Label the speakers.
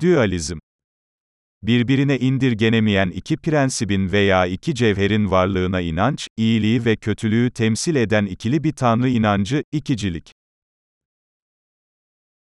Speaker 1: Dualizm Birbirine indirgenemeyen iki prensibin veya iki cevherin varlığına inanç, iyiliği ve kötülüğü temsil eden ikili bir tanrı inancı, ikicilik.